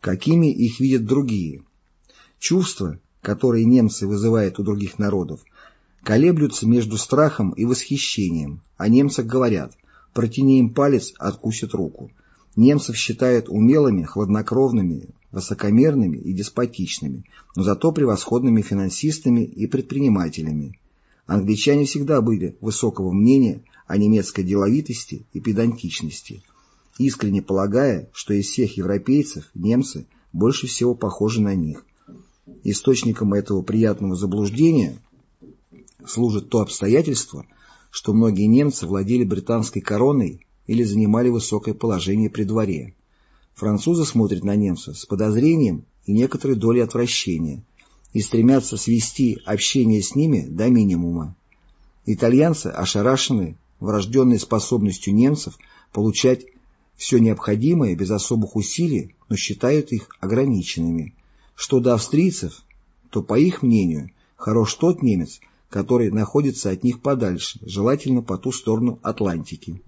какими их видят другие. Чувства, которые немцы вызывают у других народов, колеблются между страхом и восхищением, о немцах говорят «протяни им палец, откусит руку». Немцев считают умелыми, хладнокровными, высокомерными и деспотичными, но зато превосходными финансистами и предпринимателями. Англичане всегда были высокого мнения о немецкой деловитости и педантичности, искренне полагая, что из всех европейцев немцы больше всего похожи на них. Источником этого приятного заблуждения служит то обстоятельство, что многие немцы владели британской короной или занимали высокое положение при дворе. Французы смотрят на немцев с подозрением и некоторой долей отвращения и стремятся свести общение с ними до минимума. Итальянцы ошарашены врожденной способностью немцев получать все необходимое без особых усилий, но считают их ограниченными. Что до австрийцев, то, по их мнению, хорош тот немец, который находится от них подальше, желательно по ту сторону Атлантики.